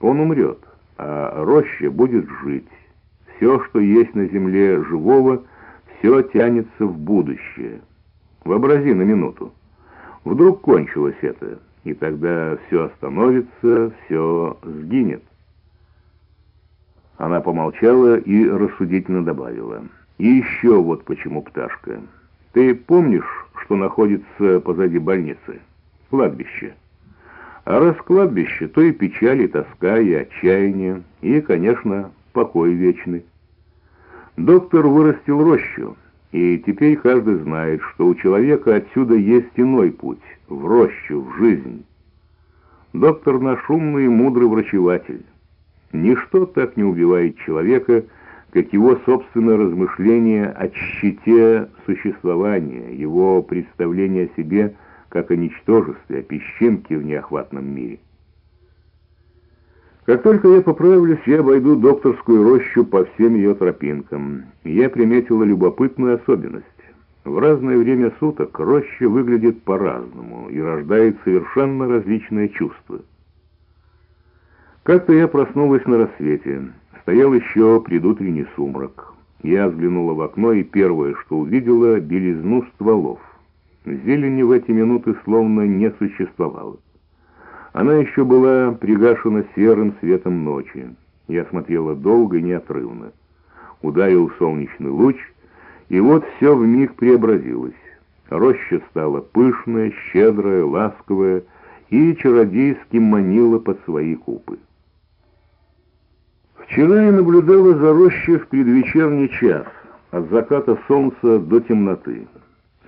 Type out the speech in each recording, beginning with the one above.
Он умрет, а роща будет жить. Все, что есть на земле живого, все тянется в будущее. Вообрази на минуту. Вдруг кончилось это, и тогда все остановится, все сгинет. Она помолчала и рассудительно добавила. «И еще вот почему, пташка. Ты помнишь, что находится позади больницы? Кладбище. А раз кладбище, то и печаль, и тоска, и отчаяние, и, конечно, покой вечный. Доктор вырастил рощу, и теперь каждый знает, что у человека отсюда есть иной путь, в рощу, в жизнь. Доктор наш умный и мудрый врачеватель». Ничто так не убивает человека, как его собственное размышление о щите существования, его представление о себе как о ничтожестве, о песчинке в неохватном мире. Как только я поправлюсь, я обойду докторскую рощу по всем ее тропинкам. Я приметила любопытную особенность. В разное время суток роща выглядит по-разному и рождает совершенно различные чувства. Как-то я проснулась на рассвете. Стоял еще предутренний сумрак. Я взглянула в окно, и первое, что увидела, — белизну стволов. Зелени в эти минуты словно не существовало. Она еще была пригашена серым светом ночи. Я смотрела долго и неотрывно. Ударил солнечный луч, и вот все вмиг преобразилось. Роща стала пышная, щедрая, ласковая и чародейски манила под свои купы. Вчера я наблюдала за рощей в предвечерний час, от заката солнца до темноты.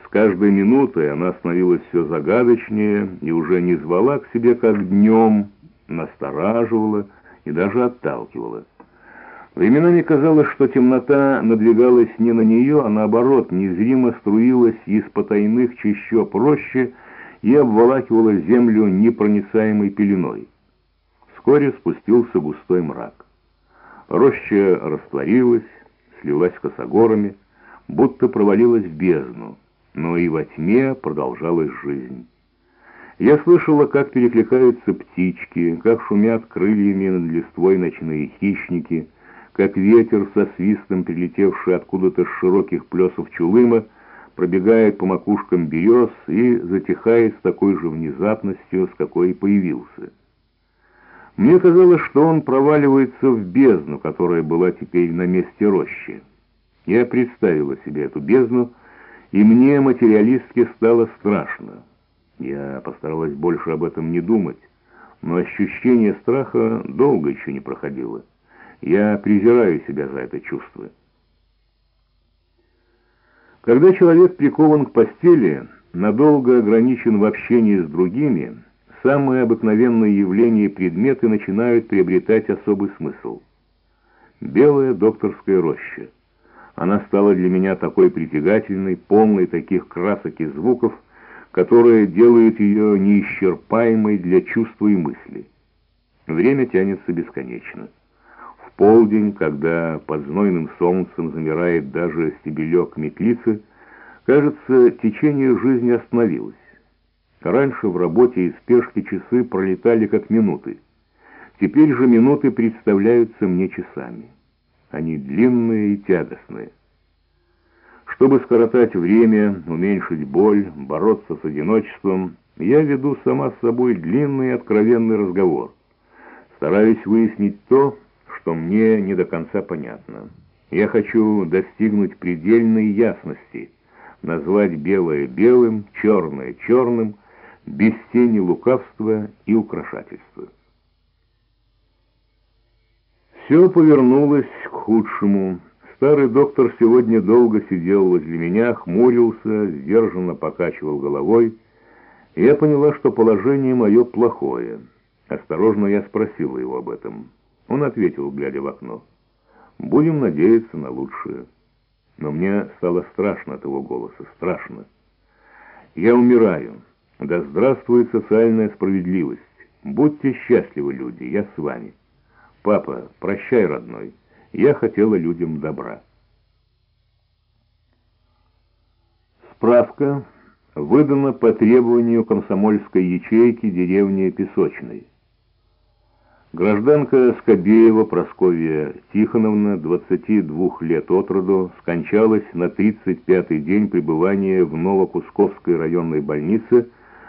С каждой минутой она становилась все загадочнее и уже не звала к себе, как днем, настораживала и даже отталкивала. Временами казалось, что темнота надвигалась не на нее, а наоборот, незримо струилась из потайных чащоб рощи и обволакивала землю непроницаемой пеленой. Вскоре спустился густой мрак. Роща растворилась, слилась косогорами, будто провалилась в бездну, но и во тьме продолжалась жизнь. Я слышала, как перекликаются птички, как шумят крыльями над листвой ночные хищники, как ветер со свистом, прилетевший откуда-то с широких плесов чулыма, пробегает по макушкам берез и затихает с такой же внезапностью, с какой и появился. Мне казалось, что он проваливается в бездну, которая была теперь на месте рощи. Я представила себе эту бездну, и мне, материалистке, стало страшно. Я постаралась больше об этом не думать, но ощущение страха долго еще не проходило. Я презираю себя за это чувство. Когда человек прикован к постели, надолго ограничен в общении с другими, самые обыкновенные явления и предметы начинают приобретать особый смысл. Белая докторская роща. Она стала для меня такой притягательной, полной таких красок и звуков, которые делают ее неисчерпаемой для чувства и мысли. Время тянется бесконечно. В полдень, когда под знойным солнцем замирает даже стебелек метлицы, кажется, течение жизни остановилось. Раньше в работе и спешке часы пролетали как минуты. Теперь же минуты представляются мне часами. Они длинные и тягостные. Чтобы скоротать время, уменьшить боль, бороться с одиночеством, я веду сама с собой длинный и откровенный разговор. Стараюсь выяснить то, что мне не до конца понятно. Я хочу достигнуть предельной ясности, назвать белое белым, черное черным, без тени лукавства и украшательства. Все повернулось к худшему. Старый доктор сегодня долго сидел возле меня, хмурился, сдержанно покачивал головой. Я поняла, что положение мое плохое. Осторожно я спросила его об этом. Он ответил, глядя в окно. «Будем надеяться на лучшее». Но мне стало страшно от его голоса, страшно. «Я умираю». Да здравствует социальная справедливость! Будьте счастливы, люди, я с вами. Папа, прощай, родной, я хотела людям добра. Справка выдана по требованию комсомольской ячейки деревни Песочной. Гражданка Скобеева Просковья Тихоновна, 22 лет от роду, скончалась на 35-й день пребывания в Новокусковской районной больнице